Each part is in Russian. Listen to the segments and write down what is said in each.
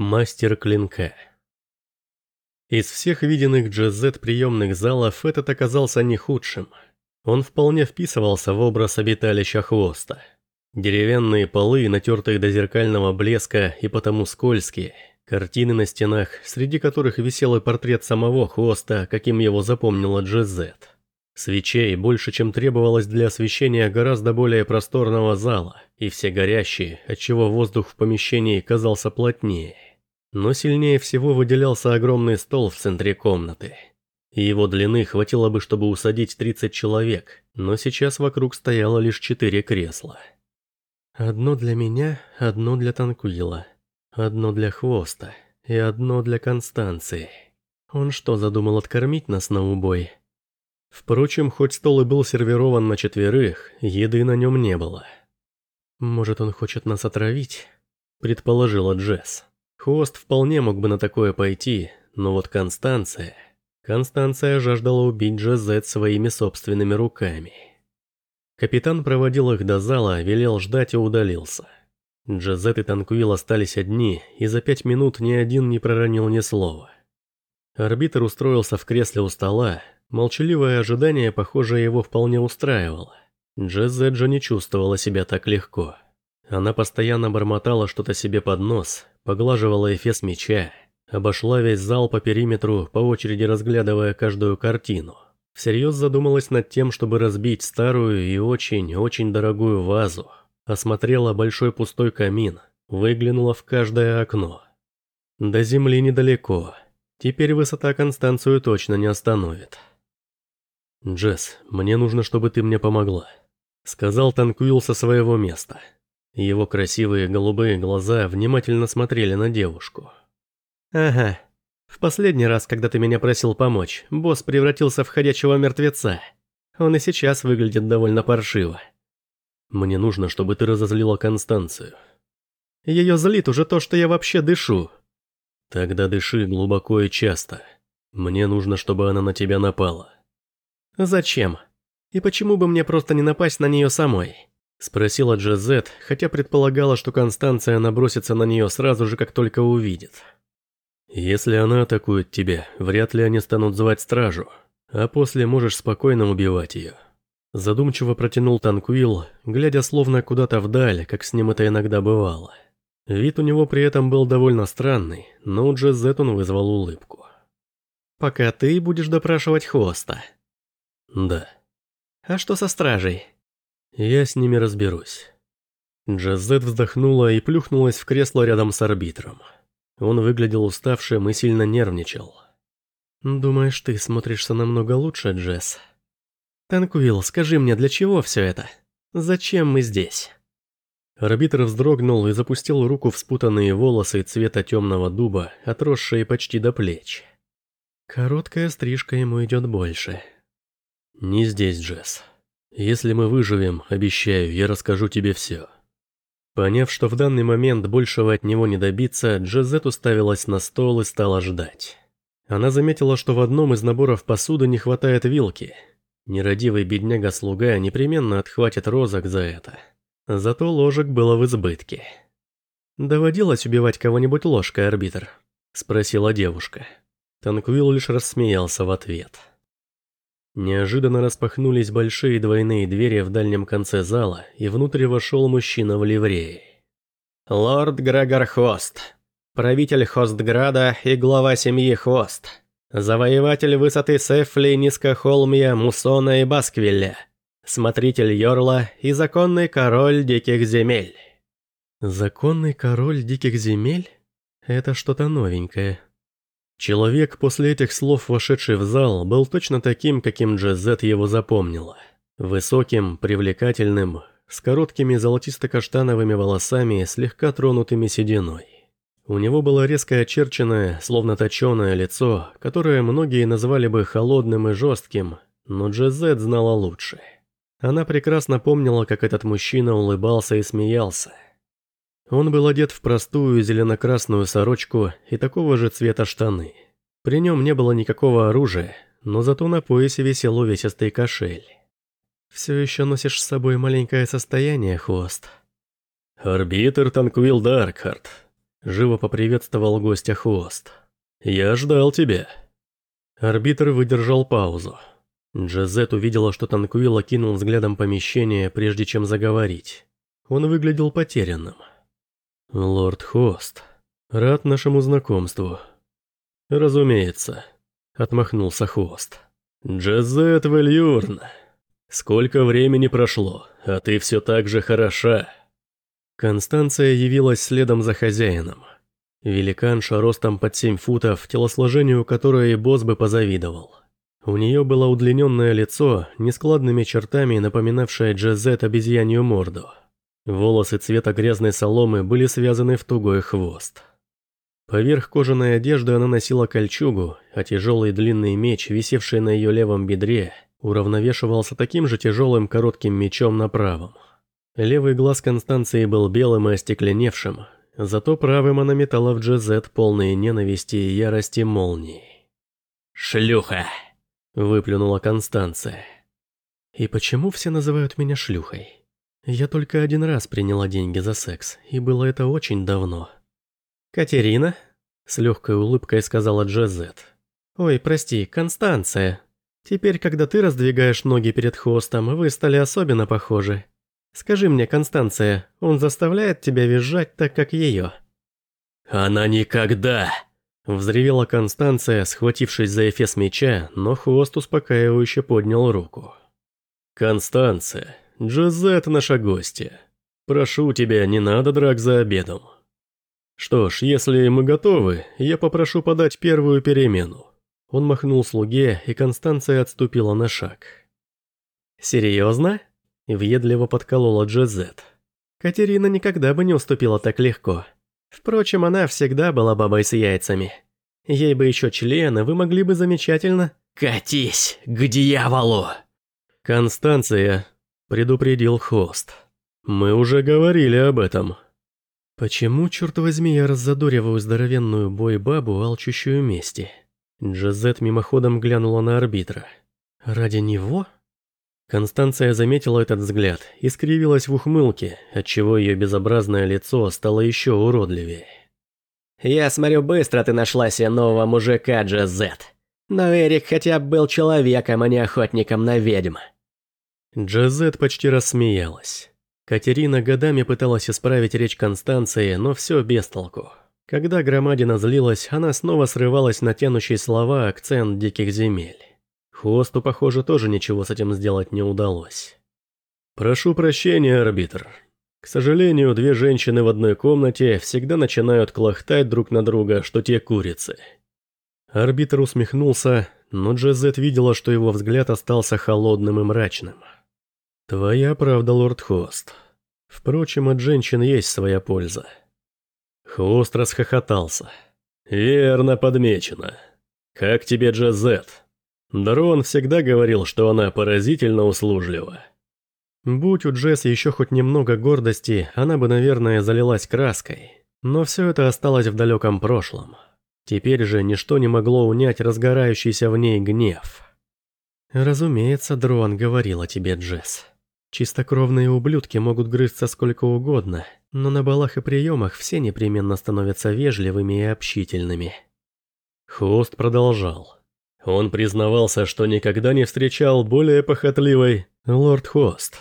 Мастер клинка. Из всех виденных GZ приемных залов этот оказался не худшим. Он вполне вписывался в образ обиталища хвоста. Деревянные полы, натертые до зеркального блеска и потому скользкие, картины на стенах, среди которых висел и портрет самого хвоста, каким его запомнила GZ. Свечей больше, чем требовалось для освещения гораздо более просторного зала, и все горящие, отчего воздух в помещении казался плотнее. Но сильнее всего выделялся огромный стол в центре комнаты. Его длины хватило бы, чтобы усадить 30 человек, но сейчас вокруг стояло лишь 4 кресла. Одно для меня, одно для Танкуила, одно для Хвоста и одно для Констанции. Он что, задумал откормить нас на убой? Впрочем, хоть стол и был сервирован на четверых, еды на нем не было. «Может, он хочет нас отравить?» – предположила Джесс. Хвост вполне мог бы на такое пойти, но вот Констанция... Констанция жаждала убить Джазет своими собственными руками. Капитан проводил их до зала, велел ждать и удалился. Джазет и Танкуил остались одни, и за пять минут ни один не проронил ни слова. Арбитр устроился в кресле у стола, молчаливое ожидание, похоже, его вполне устраивало. Джазет же не чувствовала себя так легко. Она постоянно бормотала что-то себе под нос, поглаживала эфес меча, обошла весь зал по периметру, по очереди разглядывая каждую картину. Всерьез задумалась над тем, чтобы разбить старую и очень-очень дорогую вазу. Осмотрела большой пустой камин, выглянула в каждое окно. До земли недалеко. Теперь высота Констанцию точно не остановит. «Джесс, мне нужно, чтобы ты мне помогла», — сказал Танкуил со своего места. Его красивые голубые глаза внимательно смотрели на девушку. «Ага. В последний раз, когда ты меня просил помочь, босс превратился в ходячего мертвеца. Он и сейчас выглядит довольно паршиво. Мне нужно, чтобы ты разозлила Констанцию. Ее злит уже то, что я вообще дышу. Тогда дыши глубоко и часто. Мне нужно, чтобы она на тебя напала. Зачем? И почему бы мне просто не напасть на нее самой? Спросила Джазет, хотя предполагала, что Констанция набросится на нее сразу же, как только увидит. «Если она атакует тебя, вряд ли они станут звать стражу, а после можешь спокойно убивать ее». Задумчиво протянул Танкуил, глядя словно куда-то вдаль, как с ним это иногда бывало. Вид у него при этом был довольно странный, но у Джазет он вызвал улыбку. «Пока ты будешь допрашивать Хвоста». «Да». «А что со стражей?» Я с ними разберусь. Джазет вздохнула и плюхнулась в кресло рядом с арбитром. Он выглядел уставшим и сильно нервничал. «Думаешь, ты смотришься намного лучше, Джесс?» «Танкуил, скажи мне, для чего все это? Зачем мы здесь?» Арбитр вздрогнул и запустил руку в спутанные волосы цвета темного дуба, отросшие почти до плеч. Короткая стрижка ему идет больше. «Не здесь, Джесс. Если мы выживем, обещаю, я расскажу тебе все». Поняв, что в данный момент большего от него не добиться, Джазет уставилась на стол и стала ждать. Она заметила, что в одном из наборов посуды не хватает вилки. Нерадивый бедняга-слуга непременно отхватит розок за это. Зато ложек было в избытке. «Доводилось убивать кого-нибудь ложкой, арбитр?» – спросила девушка. Танквилл лишь рассмеялся в ответ. Неожиданно распахнулись большие двойные двери в дальнем конце зала, и внутрь вошел мужчина в ливрее. «Лорд Грегор Хост, правитель Хостграда и глава семьи Хост, завоеватель высоты Сефли, Низкохолмья, Мусона и Басквилля, смотритель Йорла и законный король диких земель». «Законный король диких земель? Это что-то новенькое», Человек, после этих слов вошедший в зал, был точно таким, каким Джезет его запомнила. Высоким, привлекательным, с короткими золотисто-каштановыми волосами, слегка тронутыми сединой. У него было резко очерченное, словно точеное лицо, которое многие назвали бы холодным и жестким, но Джезет знала лучше. Она прекрасно помнила, как этот мужчина улыбался и смеялся – он был одет в простую зелено-красную сорочку и такого же цвета штаны. При нем не было никакого оружия, но зато на поясе висел увесистый кошель. «Все еще носишь с собой маленькое состояние, хвост?» «Арбитр Танквилл Даркхарт. Живо поприветствовал гостя хвост. «Я ждал тебя». Арбитр выдержал паузу. Джазет увидела, что Танкуил окинул взглядом помещение, прежде чем заговорить. Он выглядел потерянным. «Лорд Хост, рад нашему знакомству». «Разумеется», — отмахнулся Хост. «Джазет Вельюрн, сколько времени прошло, а ты все так же хороша». Констанция явилась следом за хозяином. Великанша ростом под семь футов, телосложению которой босс бы позавидовал. У нее было удлиненное лицо, нескладными чертами напоминавшее Джезет обезьянью морду. Волосы цвета грязной соломы были связаны в тугой хвост. Поверх кожаной одежды она носила кольчугу, а тяжелый длинный меч, висевший на ее левом бедре, уравновешивался таким же тяжелым коротким мечом на правом. Левый глаз Констанции был белым и остекленевшим, Зато правым она метала в Джезет полные ненависти и ярости молнии. «Шлюха!» – выплюнула Констанция. «И почему все называют меня шлюхой? Я только один раз приняла деньги за секс, и было это очень давно». «Катерина?» – с легкой улыбкой сказала Джезет. «Ой, прости, Констанция. Теперь, когда ты раздвигаешь ноги перед хвостом, вы стали особенно похожи. Скажи мне, Констанция, он заставляет тебя визжать так, как ее?» «Она никогда!» Взревела Констанция, схватившись за эфес меча, но хвост успокаивающе поднял руку. «Констанция, Джозет наша гостья. Прошу тебя, не надо драк за обедом. Что ж, если мы готовы, я попрошу подать первую перемену». Он махнул слуге, и Констанция отступила на шаг. «Серьезно?» Въедливо подколола Джезет. Катерина никогда бы не уступила так легко. Впрочем, она всегда была бабой с яйцами. Ей бы еще члены, вы могли бы замечательно... «Катись к дьяволу!» «Констанция», — предупредил Хост. «Мы уже говорили об этом». «Почему, черт возьми, я раззадориваю здоровенную бой-бабу, алчущую мести?» Джезет мимоходом глянула на арбитра. «Ради него?» Констанция заметила этот взгляд и скривилась в ухмылке, отчего ее безобразное лицо стало еще уродливее. «Я смотрю, быстро ты нашла себе нового мужика, Джезет. Но Эрик хотя бы был человеком, а не охотником на ведьм». Джезет почти рассмеялась. Катерина годами пыталась исправить речь Констанции, но все без толку. Когда громадина злилась, она снова срывалась на тянущие слова акцент диких земель. Хвосту, похоже, тоже ничего с этим сделать не удалось. «Прошу прощения, арбитр. К сожалению, две женщины в одной комнате всегда начинают клохтать друг на друга, что те курицы». Арбитр усмехнулся, но Джезет видела, что его взгляд остался холодным и мрачным. «Твоя правда, лорд Хост. Впрочем, от женщин есть своя польза». Хост расхохотался. «Верно подмечено. Как тебе, Джезет?» Дрон всегда говорил, что она поразительно услужлива. Будь у Джесс еще хоть немного гордости, она бы, наверное, залилась краской. Но все это осталось в далеком прошлом. Теперь же ничто не могло унять разгорающийся в ней гнев. «Разумеется, Дрон говорил о тебе, Джесс. Чистокровные ублюдки могут грызться сколько угодно, но на балах и приемах все непременно становятся вежливыми и общительными». Хост продолжал. Он признавался, что никогда не встречал более похотливой лорд Хост.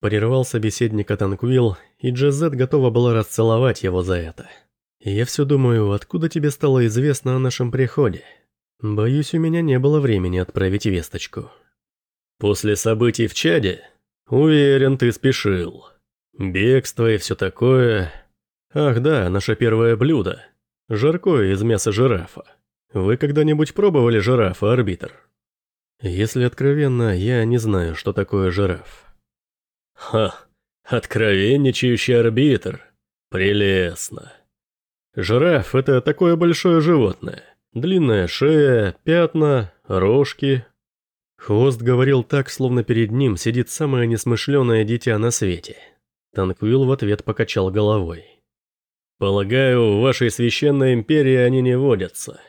Прервал собеседника Танквилл, и Джезет готова была расцеловать его за это. «Я все думаю, откуда тебе стало известно о нашем приходе? Боюсь, у меня не было времени отправить весточку». «После событий в Чаде? Уверен, ты спешил. Бегство и все такое. Ах да, наше первое блюдо. Жаркое из мяса жирафа. Вы когда-нибудь пробовали жирафа, арбитр? Если откровенно, я не знаю, что такое жираф. Ха, откровенничающий арбитр. Прелестно. Жираф – это такое большое животное. Длинная шея, пятна, рожки. Хвост говорил так, словно перед ним сидит самое несмышленое дитя на свете. Танквилл в ответ покачал головой. «Полагаю, в вашей священной империи они не водятся».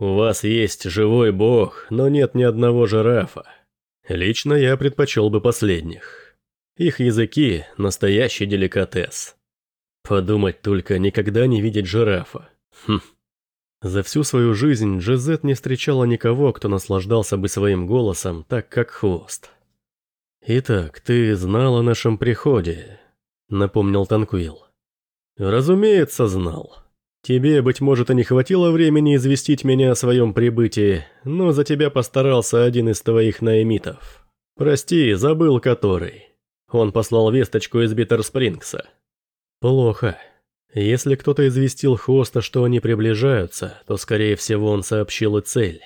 У вас есть живой бог, но нет ни одного жирафа. Лично я предпочел бы последних. Их языки – настоящий деликатес. Подумать только, никогда не видеть жирафа. Хм. За всю свою жизнь Джезет не встречала никого, кто наслаждался бы своим голосом так, как хвост. «Итак, ты знал о нашем приходе», — напомнил Танквилл. «Разумеется, знал. Тебе, быть может, и не хватило времени известить меня о своем прибытии, но за тебя постарался один из твоих наэмитов. Прости, забыл который. Он послал весточку из Биттерспрингса». «Плохо. Если кто-то известил Хоста, что они приближаются, то, скорее всего, он сообщил и цель».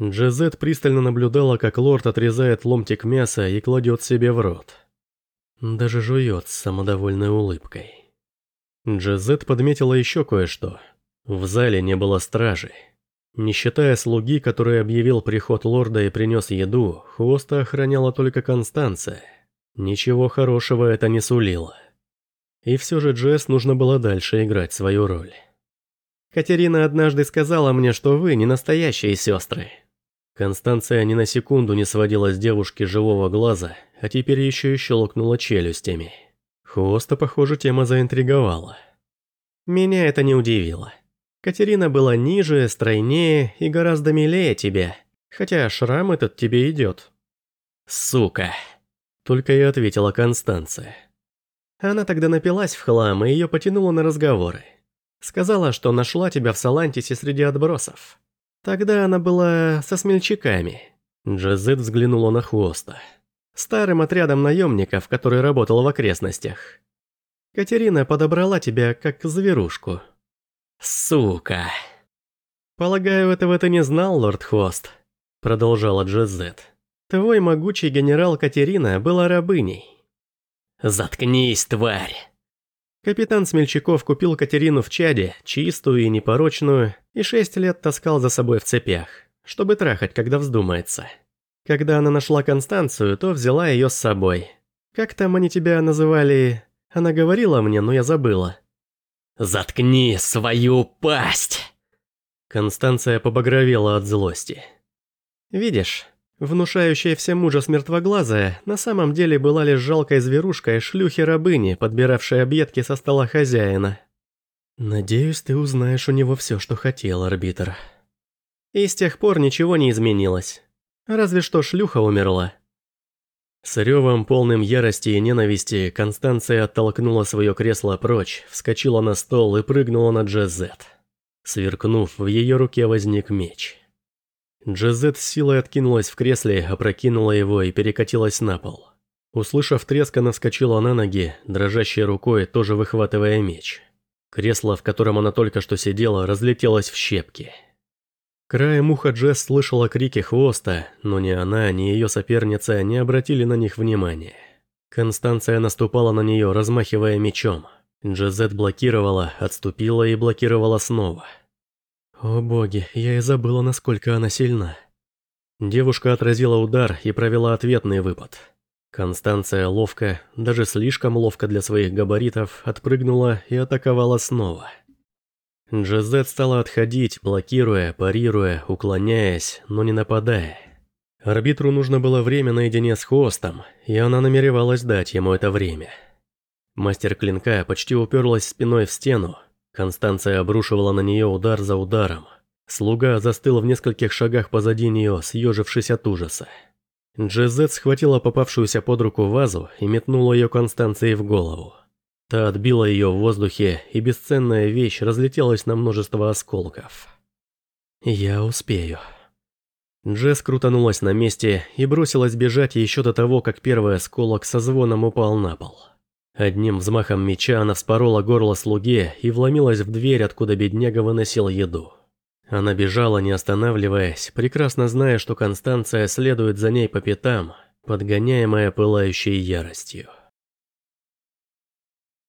Джезет пристально наблюдала, как лорд отрезает ломтик мяса и кладет себе в рот. Даже жует с самодовольной улыбкой. Джезет подметила еще кое-что. В зале не было стражи. Не считая слуги, который объявил приход лорда и принес еду, хвоста охраняла только Констанция. Ничего хорошего это не сулило. И все же Джесс нужно было дальше играть свою роль. «Катерина однажды сказала мне, что вы не настоящие сестры». Констанция ни на секунду не сводила с девушки живого глаза, а теперь еще и щелкнула челюстями. Хвоста, похоже, тема заинтриговала. Меня это не удивило. Катерина была ниже, стройнее и гораздо милее тебя, хотя шрам этот тебе идет. «Сука!» Только и ответила Констанция. Она тогда напилась в хлам, и ее потянуло на разговоры. Сказала, что нашла тебя в Салантисе среди отбросов. Тогда она была со смельчаками. Джазет взглянула на Хвоста старым отрядом наемников, который работал в окрестностях. Катерина подобрала тебя как зверушку. Сука. Полагаю, этого ты не знал, лорд Хвост, продолжала Джезет. Твой могучий генерал Катерина была рабыней. Заткнись, тварь. Капитан Смельчаков купил Катерину в Чаде, чистую и непорочную, и шесть лет таскал за собой в цепях, чтобы трахать, когда вздумается. Когда она нашла Констанцию, то взяла ее с собой. Как там они тебя называли? Она говорила мне, но я забыла. «Заткни свою пасть!» Констанция побагровела от злости. «Видишь, внушающая всем ужас мертвоглазая на самом деле была лишь жалкой зверушкой шлюхи-рабыни, подбиравшей объедки со стола хозяина. Надеюсь, ты узнаешь у него все, что хотел, арбитр». И с тех пор ничего не изменилось. Разве что шлюха умерла. С ревом, полным ярости и ненависти, Констанция оттолкнула свое кресло прочь, вскочила на стол и прыгнула на Джезет. Сверкнув, в ее руке возник меч. Джезет с силой откинулась в кресле, опрокинула его и перекатилась на пол. Услышав треск, она вскочила на ноги, дрожащей рукой, тоже выхватывая меч. Кресло, в котором она только что сидела, разлетелось в щепки. Краем уха Джесс слышала крики хвоста, но ни она, ни ее соперница не обратили на них внимания. Констанция наступала на нее, размахивая мечом. Джезет блокировала, отступила и блокировала снова. О боги, я и забыла, насколько она сильна. Девушка отразила удар и провела ответный выпад. Констанция ловко, даже слишком ловко для своих габаритов, отпрыгнула и атаковала снова. Джазет стала отходить, блокируя, парируя, уклоняясь, но не нападая. Арбитру нужно было время наедине с хвостом, и она намеревалась дать ему это время. Мастер клинка почти уперлась спиной в стену. Констанция обрушивала на нее удар за ударом. Слуга застыл в нескольких шагах позади нее, съежившись от ужаса. Джезет схватила попавшуюся под руку вазу и метнула ее Констанции в голову. Та отбила ее в воздухе, и бесценная вещь разлетелась на множество осколков. «Я успею». Джесс крутанулась на месте и бросилась бежать еще до того, как первый осколок со звоном упал на пол. Одним взмахом меча она вспорола горло слуге и вломилась в дверь, откуда бедняга выносил еду. Она бежала, не останавливаясь, прекрасно зная, что Констанция следует за ней по пятам, подгоняемая пылающей яростью.